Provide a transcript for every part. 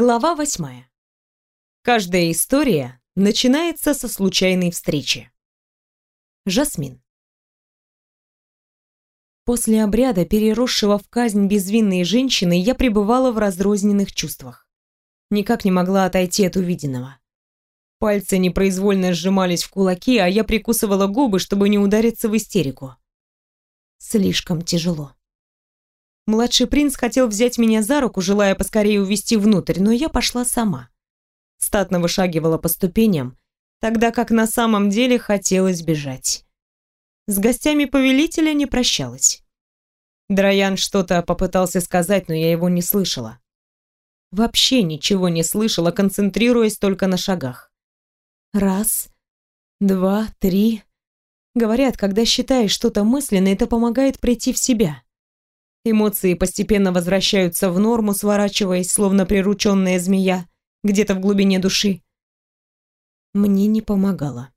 Глава восьмая. Каждая история начинается со случайной встречи. Жасмин. После обряда, переросшего в казнь безвинной женщины, я пребывала в разрозненных чувствах. Никак не могла отойти от увиденного. Пальцы непроизвольно сжимались в кулаки, а я прикусывала губы, чтобы не удариться в истерику. Слишком тяжело. Младший принц хотел взять меня за руку, желая поскорее увести внутрь, но я пошла сама. Статно вышагивала по ступеням, тогда как на самом деле хотелось бежать. С гостями повелителя не прощалась. Драян что-то попытался сказать, но я его не слышала. Вообще ничего не слышала, концентрируясь только на шагах. Раз, два, три. Говорят, когда считаешь что-то мысленно, это помогает прийти в себя. Эмоции постепенно возвращаются в норму, сворачиваясь, словно прирученная змея, где-то в глубине души. Мне не помогало.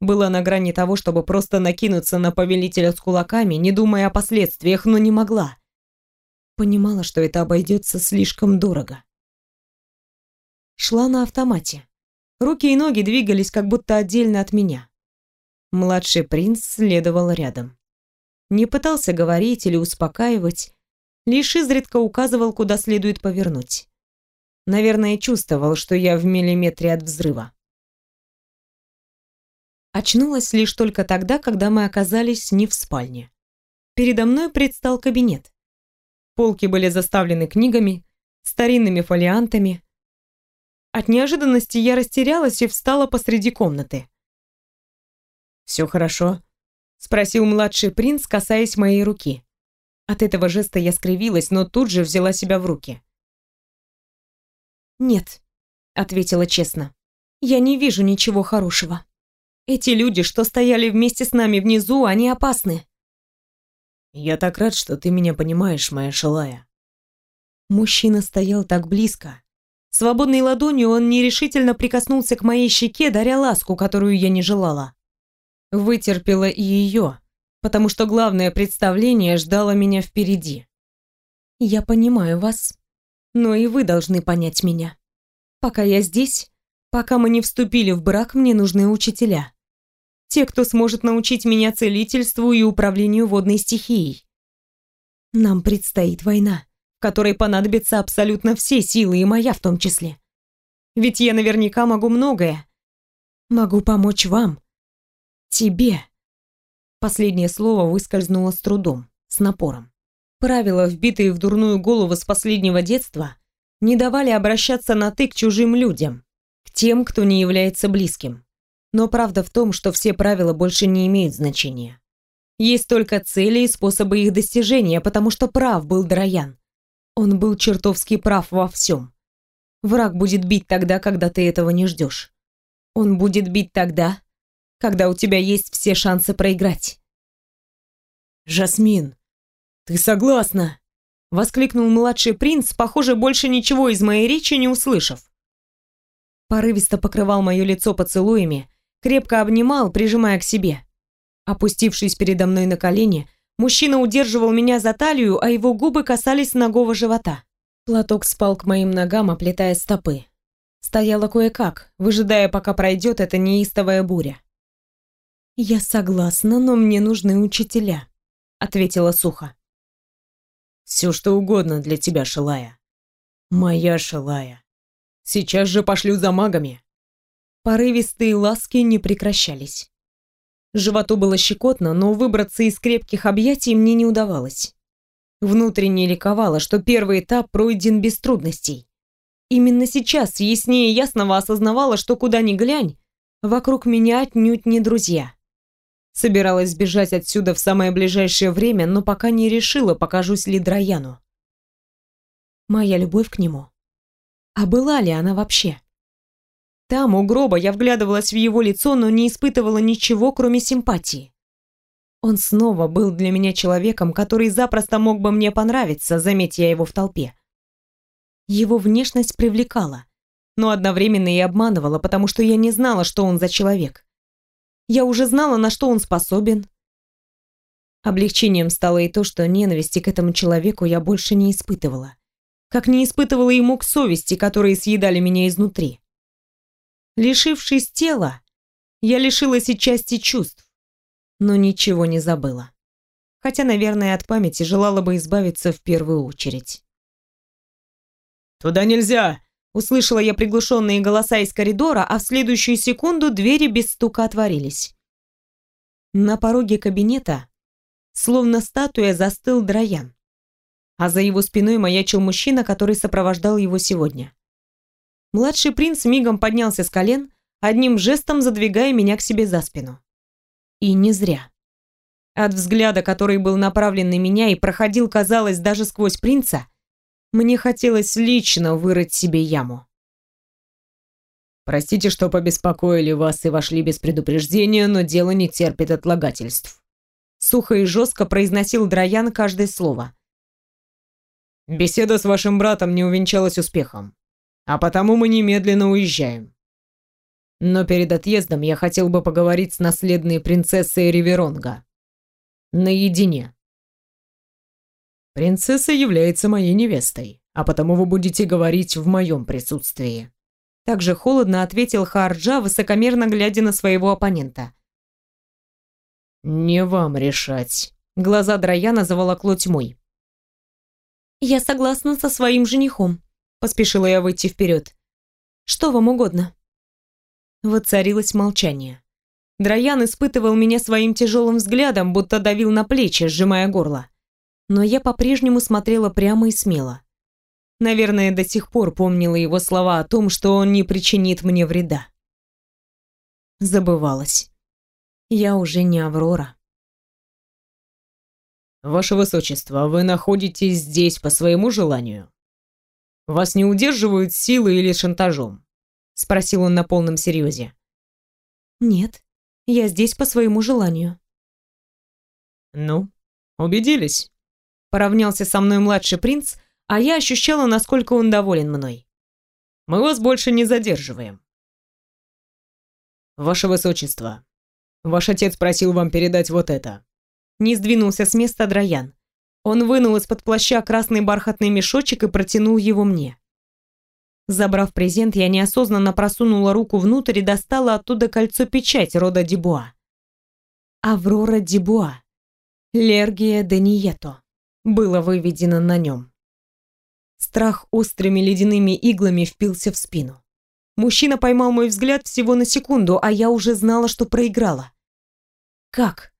Была на грани того, чтобы просто накинуться на повелителя с кулаками, не думая о последствиях, но не могла. Понимала, что это обойдется слишком дорого. Шла на автомате. Руки и ноги двигались как будто отдельно от меня. Младший принц следовал рядом не пытался говорить или успокаивать, лишь изредка указывал, куда следует повернуть. Наверное, чувствовал, что я в миллиметре от взрыва. Очнулась лишь только тогда, когда мы оказались не в спальне. Передо мной предстал кабинет. Полки были заставлены книгами, старинными фолиантами. От неожиданности я растерялась и встала посреди комнаты. «Все хорошо?» Спросил младший принц, касаясь моей руки. От этого жеста я скривилась, но тут же взяла себя в руки. «Нет», — ответила честно, — «я не вижу ничего хорошего. Эти люди, что стояли вместе с нами внизу, они опасны». «Я так рад, что ты меня понимаешь, моя шалая». Мужчина стоял так близко. Свободной ладонью он нерешительно прикоснулся к моей щеке, даря ласку, которую я не желала. Вытерпела и ее, потому что главное представление ждало меня впереди. Я понимаю вас, но и вы должны понять меня. Пока я здесь, пока мы не вступили в брак, мне нужны учителя. Те, кто сможет научить меня целительству и управлению водной стихией. Нам предстоит война, которой понадобятся абсолютно все силы, и моя в том числе. Ведь я наверняка могу многое. Могу помочь вам, тебе. Последнее слово выскользнуло с трудом, с напором. Правила, вбитые в дурную голову с последнего детства, не давали обращаться на «ты» к чужим людям, к тем, кто не является близким. Но правда в том, что все правила больше не имеют значения. Есть только цели и способы их достижения, потому что прав был Драян. Он был чертовски прав во всем. Враг будет бить тогда, когда ты этого не ждешь. Он будет бить тогда, когда у тебя есть все шансы проиграть. «Жасмин, ты согласна?» — воскликнул младший принц, похоже, больше ничего из моей речи не услышав. Порывисто покрывал мое лицо поцелуями, крепко обнимал, прижимая к себе. Опустившись передо мной на колени, мужчина удерживал меня за талию, а его губы касались ногого живота. Платок спал к моим ногам, оплетая стопы. Стояла кое-как, выжидая, пока пройдет эта неистовая буря. «Я согласна, но мне нужны учителя», — ответила сухо. «Все что угодно для тебя, Шилая. Моя Шилая. Сейчас же пошлю за магами». Порывистые ласки не прекращались. Животу было щекотно, но выбраться из крепких объятий мне не удавалось. Внутренне ликовала, что первый этап пройден без трудностей. Именно сейчас яснее ясного осознавала, что куда ни глянь, вокруг меня отнюдь не друзья. Собиралась сбежать отсюда в самое ближайшее время, но пока не решила, покажусь ли Драяну. Моя любовь к нему. А была ли она вообще? Там, у гроба, я вглядывалась в его лицо, но не испытывала ничего, кроме симпатии. Он снова был для меня человеком, который запросто мог бы мне понравиться, заметь я его в толпе. Его внешность привлекала, но одновременно и обманывала, потому что я не знала, что он за человек. Я уже знала, на что он способен. Облегчением стало и то, что ненависти к этому человеку я больше не испытывала. как не испытывала и мук совести, которые съедали меня изнутри. Лишившись тела, я лишилась и части чувств, но ничего не забыла. Хотя, наверное, от памяти желала бы избавиться в первую очередь. «Туда нельзя!» Услышала я приглушенные голоса из коридора, а в следующую секунду двери без стука отворились. На пороге кабинета, словно статуя, застыл Драян. А за его спиной маячил мужчина, который сопровождал его сегодня. Младший принц мигом поднялся с колен, одним жестом задвигая меня к себе за спину. И не зря. От взгляда, который был направлен на меня и проходил, казалось, даже сквозь принца, мне хотелось лично вырыть себе яму. Простите, что побеспокоили вас и вошли без предупреждения, но дело не терпит отлагательств. Сухо и жестко произносил Драян каждое слово. Беседа с вашим братом не увенчалась успехом, а потому мы немедленно уезжаем. Но перед отъездом я хотел бы поговорить с наследной принцессой Риверонга. Наедине. Принцесса является моей невестой, а потому вы будете говорить в моем присутствии. Также холодно ответил Харджа, высокомерно глядя на своего оппонента. «Не вам решать». Глаза Драяна заволокло тьмой. «Я согласна со своим женихом», — поспешила я выйти вперед. «Что вам угодно?» Воцарилось молчание. Драян испытывал меня своим тяжелым взглядом, будто давил на плечи, сжимая горло но я по-прежнему смотрела прямо и смело. Наверное, до сих пор помнила его слова о том, что он не причинит мне вреда. Забывалась. Я уже не Аврора. «Ваше Высочество, вы находитесь здесь по своему желанию? Вас не удерживают силой или шантажом?» — спросил он на полном серьезе. «Нет, я здесь по своему желанию». «Ну, убедились?» Поравнялся со мной младший принц, а я ощущала, насколько он доволен мной. «Мы вас больше не задерживаем». «Ваше Высочество, ваш отец просил вам передать вот это». Не сдвинулся с места Драян. Он вынул из-под плаща красный бархатный мешочек и протянул его мне. Забрав презент, я неосознанно просунула руку внутрь и достала оттуда кольцо-печать рода Дебуа. Аврора Дебуа. Лергия Данието было выведено на нем. Страх острыми ледяными иглами впился в спину. Мужчина поймал мой взгляд всего на секунду, а я уже знала, что проиграла. Как?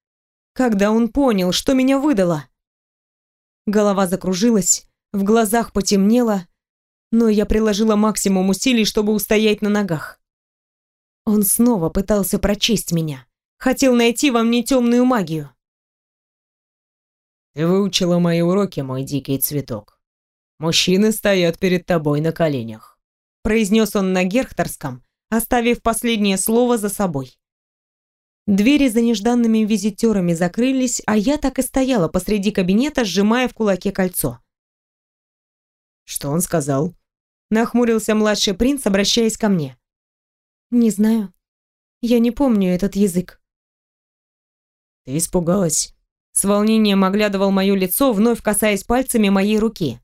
Когда он понял, что меня выдало? Голова закружилась, в глазах потемнело, но я приложила максимум усилий, чтобы устоять на ногах. Он снова пытался прочесть меня, хотел найти во мне темную магию. Ты выучила мои уроки, мой дикий цветок. Мужчины стоят перед тобой на коленях. Произнес он на герхторском, оставив последнее слово за собой. Двери за нежданными визитерами закрылись, а я так и стояла посреди кабинета, сжимая в кулаке кольцо. Что он сказал? Нахмурился младший принц, обращаясь ко мне. Не знаю. Я не помню этот язык. Ты испугалась? С волнением оглядывал мое лицо, вновь касаясь пальцами моей руки.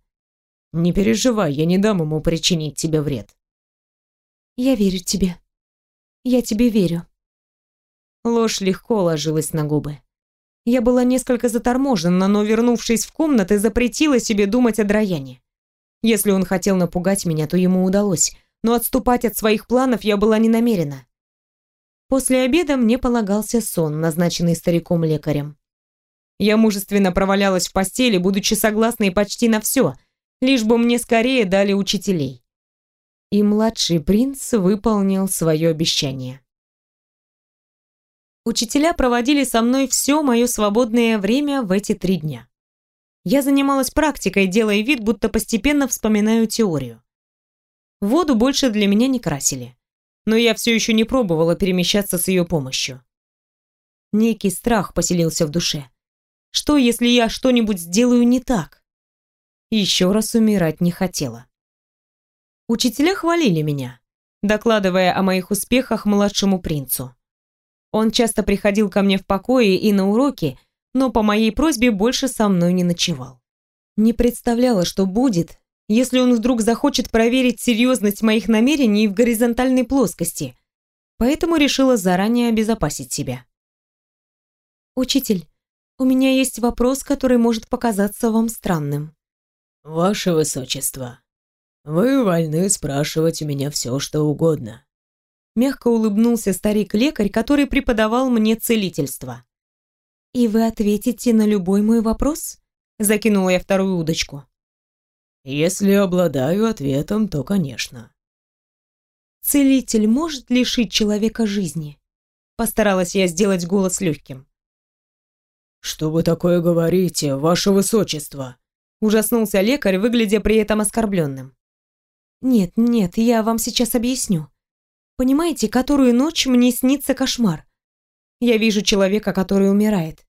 «Не переживай, я не дам ему причинить тебе вред». «Я верю тебе. Я тебе верю». Ложь легко ложилась на губы. Я была несколько заторможена, но, вернувшись в комнаты, запретила себе думать о Драяне. Если он хотел напугать меня, то ему удалось, но отступать от своих планов я была не намерена. После обеда мне полагался сон, назначенный стариком-лекарем. Я мужественно провалялась в постели, будучи согласной почти на все, лишь бы мне скорее дали учителей. И младший принц выполнил свое обещание. Учителя проводили со мной все мое свободное время в эти три дня. Я занималась практикой, делая вид, будто постепенно вспоминаю теорию. Воду больше для меня не красили, но я все еще не пробовала перемещаться с ее помощью. Некий страх поселился в душе. Что, если я что-нибудь сделаю не так? Еще раз умирать не хотела. Учителя хвалили меня, докладывая о моих успехах младшему принцу. Он часто приходил ко мне в покое и на уроки, но по моей просьбе больше со мной не ночевал. Не представляла, что будет, если он вдруг захочет проверить серьезность моих намерений в горизонтальной плоскости, поэтому решила заранее обезопасить себя. «Учитель, у меня есть вопрос, который может показаться вам странным». «Ваше Высочество, вы вольны спрашивать у меня все, что угодно». Мягко улыбнулся старик-лекарь, который преподавал мне целительство. «И вы ответите на любой мой вопрос?» Закинула я вторую удочку. «Если обладаю ответом, то конечно». «Целитель может лишить человека жизни?» Постаралась я сделать голос легким. «Что вы такое говорите, ваше высочество?» Ужаснулся лекарь, выглядя при этом оскорбленным. «Нет, нет, я вам сейчас объясню. Понимаете, которую ночь мне снится кошмар. Я вижу человека, который умирает.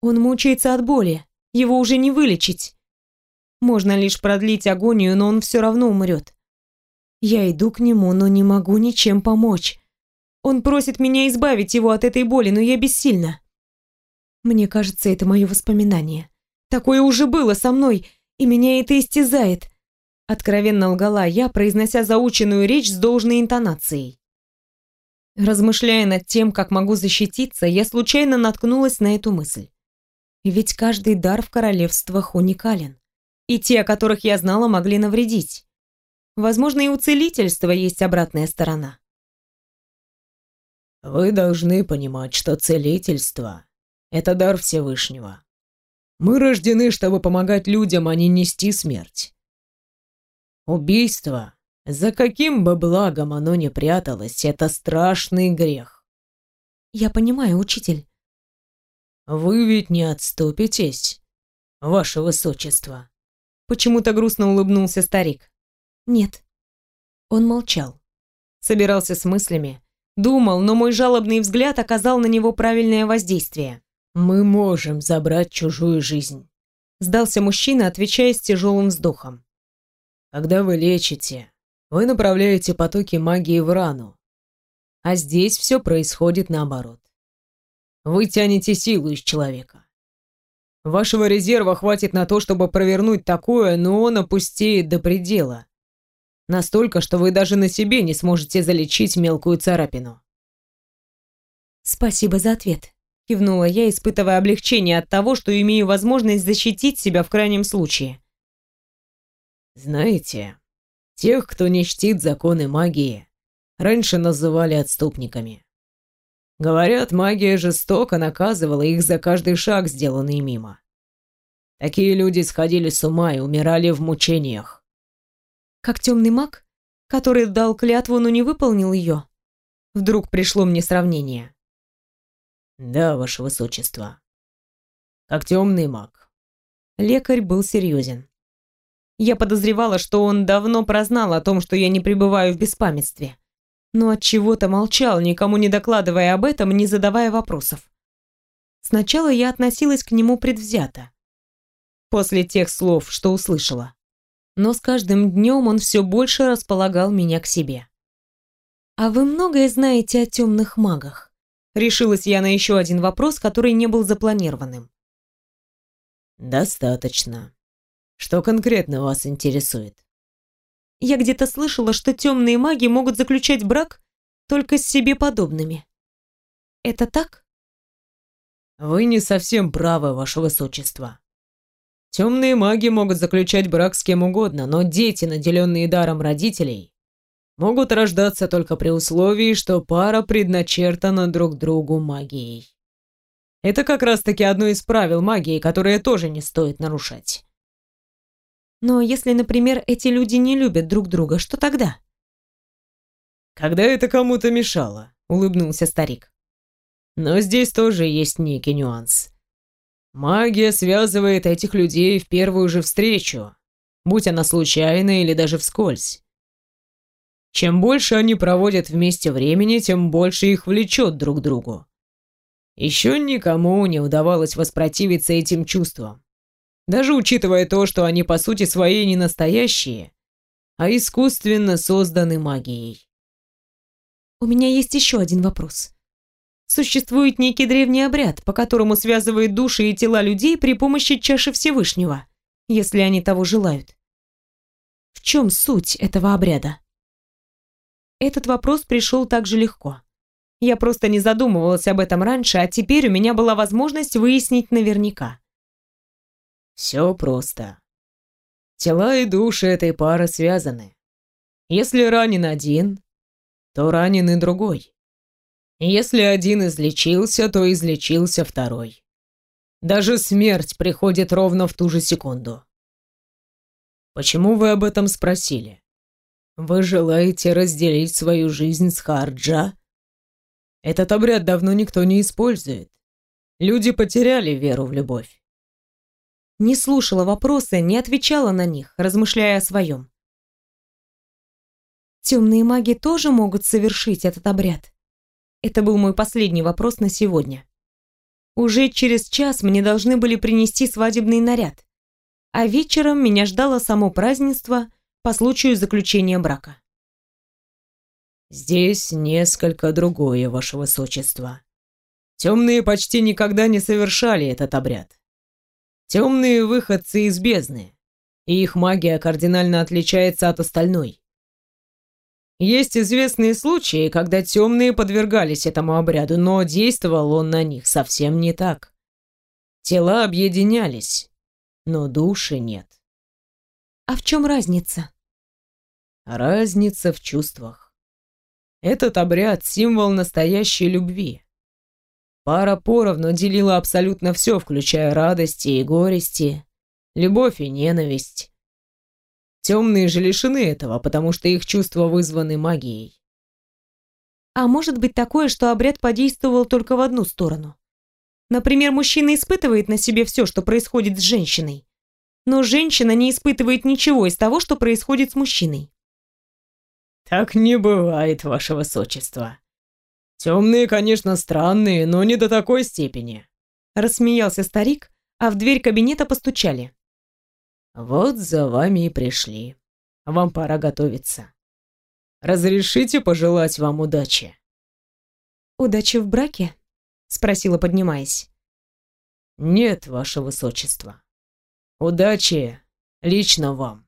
Он мучается от боли, его уже не вылечить. Можно лишь продлить агонию, но он все равно умрет. Я иду к нему, но не могу ничем помочь. Он просит меня избавить его от этой боли, но я бессильна. Мне кажется, это мое воспоминание. Такое уже было со мной, и меня это истязает. Откровенно лгала я, произнося заученную речь с должной интонацией. Размышляя над тем, как могу защититься, я случайно наткнулась на эту мысль. Ведь каждый дар в королевствах уникален. И те, о которых я знала, могли навредить. Возможно, и у целительства есть обратная сторона. Вы должны понимать, что целительство это дар Всевышнего. Мы рождены, чтобы помогать людям, а не нести смерть. Убийство, за каким бы благом оно ни пряталось, это страшный грех. Я понимаю, учитель. Вы ведь не отступитесь, ваше высочество. Почему-то грустно улыбнулся старик. Нет. Он молчал. Собирался с мыслями. Думал, но мой жалобный взгляд оказал на него правильное воздействие. «Мы можем забрать чужую жизнь», — сдался мужчина, отвечая с тяжелым вздохом. «Когда вы лечите, вы направляете потоки магии в рану, а здесь все происходит наоборот. Вы тянете силу из человека. Вашего резерва хватит на то, чтобы провернуть такое, но он опустеет до предела. Настолько, что вы даже на себе не сможете залечить мелкую царапину. Спасибо за ответ кивнула я, испытывая облегчение от того, что имею возможность защитить себя в крайнем случае. Знаете, тех, кто не чтит законы магии, раньше называли отступниками. Говорят, магия жестоко наказывала их за каждый шаг, сделанный мимо. Такие люди сходили с ума и умирали в мучениях. Как темный маг, который дал клятву, но не выполнил ее? Вдруг пришло мне сравнение. Да, ваше высочество. Как темный маг. Лекарь был серьезен. Я подозревала, что он давно прознал о том, что я не пребываю в беспамятстве. Но от чего-то молчал, никому не докладывая об этом, не задавая вопросов. Сначала я относилась к нему предвзято. После тех слов, что услышала. Но с каждым днем он все больше располагал меня к себе. «А вы многое знаете о темных магах?» Решилась я на еще один вопрос, который не был запланированным. «Достаточно. Что конкретно вас интересует?» Я где-то слышала, что темные маги могут заключать брак только с себе подобными. Это так? Вы не совсем правы, ваше высочество. Темные маги могут заключать брак с кем угодно, но дети, наделенные даром родителей, могут рождаться только при условии, что пара предначертана друг другу магией. Это как раз-таки одно из правил магии, которое тоже не стоит нарушать. Но если, например, эти люди не любят друг друга, что тогда? Когда это кому-то мешало, улыбнулся старик. Но здесь тоже есть некий нюанс. Магия связывает этих людей в первую же встречу, будь она случайная или даже вскользь. Чем больше они проводят вместе времени, тем больше их влечет друг к другу. Еще никому не удавалось воспротивиться этим чувствам. Даже учитывая то, что они по сути своей не настоящие, а искусственно созданы магией. У меня есть еще один вопрос. Существует некий древний обряд, по которому связывают души и тела людей при помощи чаши Всевышнего, если они того желают. В чем суть этого обряда? Этот вопрос пришел так же легко. Я просто не задумывалась об этом раньше, а теперь у меня была возможность выяснить наверняка. Все просто. Тела и души этой пары связаны. Если ранен один, то ранен и другой. Если один излечился, то излечился второй. Даже смерть приходит ровно в ту же секунду. Почему вы об этом спросили? Вы желаете разделить свою жизнь с Харджа? Этот обряд давно никто не использует. Люди потеряли веру в любовь. Не слушала вопросы, не отвечала на них, размышляя о своем. Темные маги тоже могут совершить этот обряд? Это был мой последний вопрос на сегодня. Уже через час мне должны были принести свадебный наряд, а вечером меня ждало само празднество по случаю заключения брака. «Здесь несколько другое, ваше высочество. Темные почти никогда не совершали этот обряд. Темные выходцы из бездны, и их магия кардинально отличается от остальной. Есть известные случаи, когда темные подвергались этому обряду, но действовал он на них совсем не так. Тела объединялись, но души нет. А в чем разница? Разница в чувствах. Этот обряд – символ настоящей любви. Пара поровну делила абсолютно все, включая радости и горести, любовь и ненависть. Темные же лишены этого, потому что их чувства вызваны магией. А может быть такое, что обряд подействовал только в одну сторону? Например, мужчина испытывает на себе все, что происходит с женщиной, но женщина не испытывает ничего из того, что происходит с мужчиной. Так не бывает, ваше высочество. Темные, конечно, странные, но не до такой степени. Рассмеялся старик, а в дверь кабинета постучали. Вот за вами и пришли. Вам пора готовиться. Разрешите пожелать вам удачи? Удачи в браке? Спросила, поднимаясь. Нет, ваше высочество. Удачи лично вам.